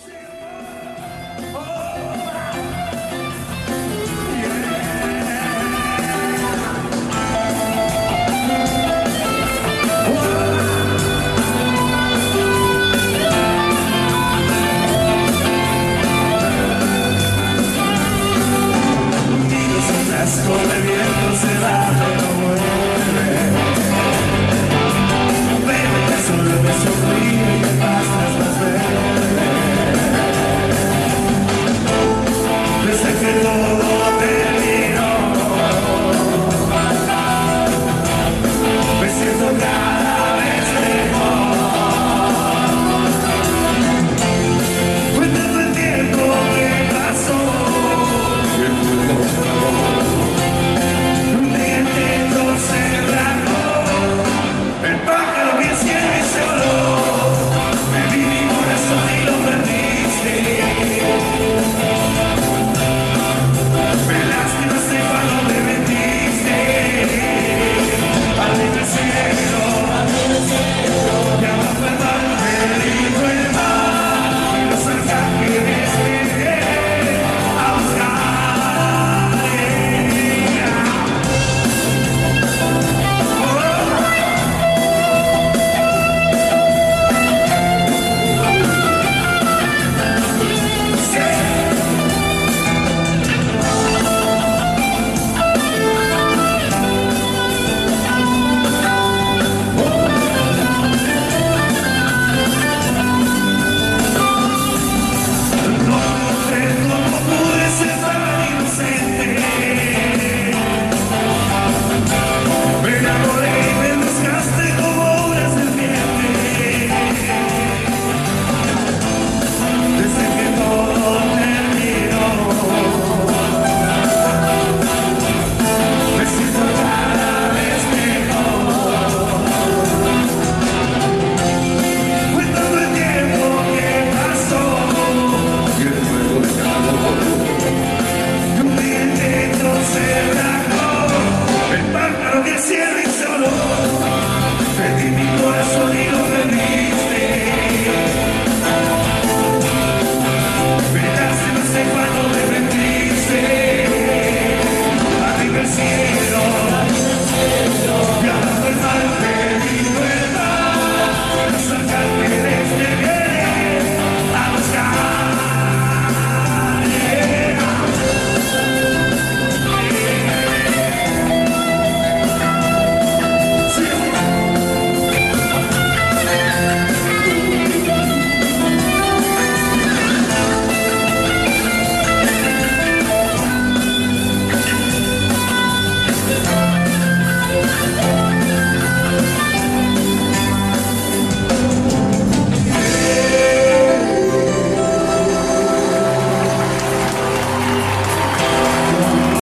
Zero.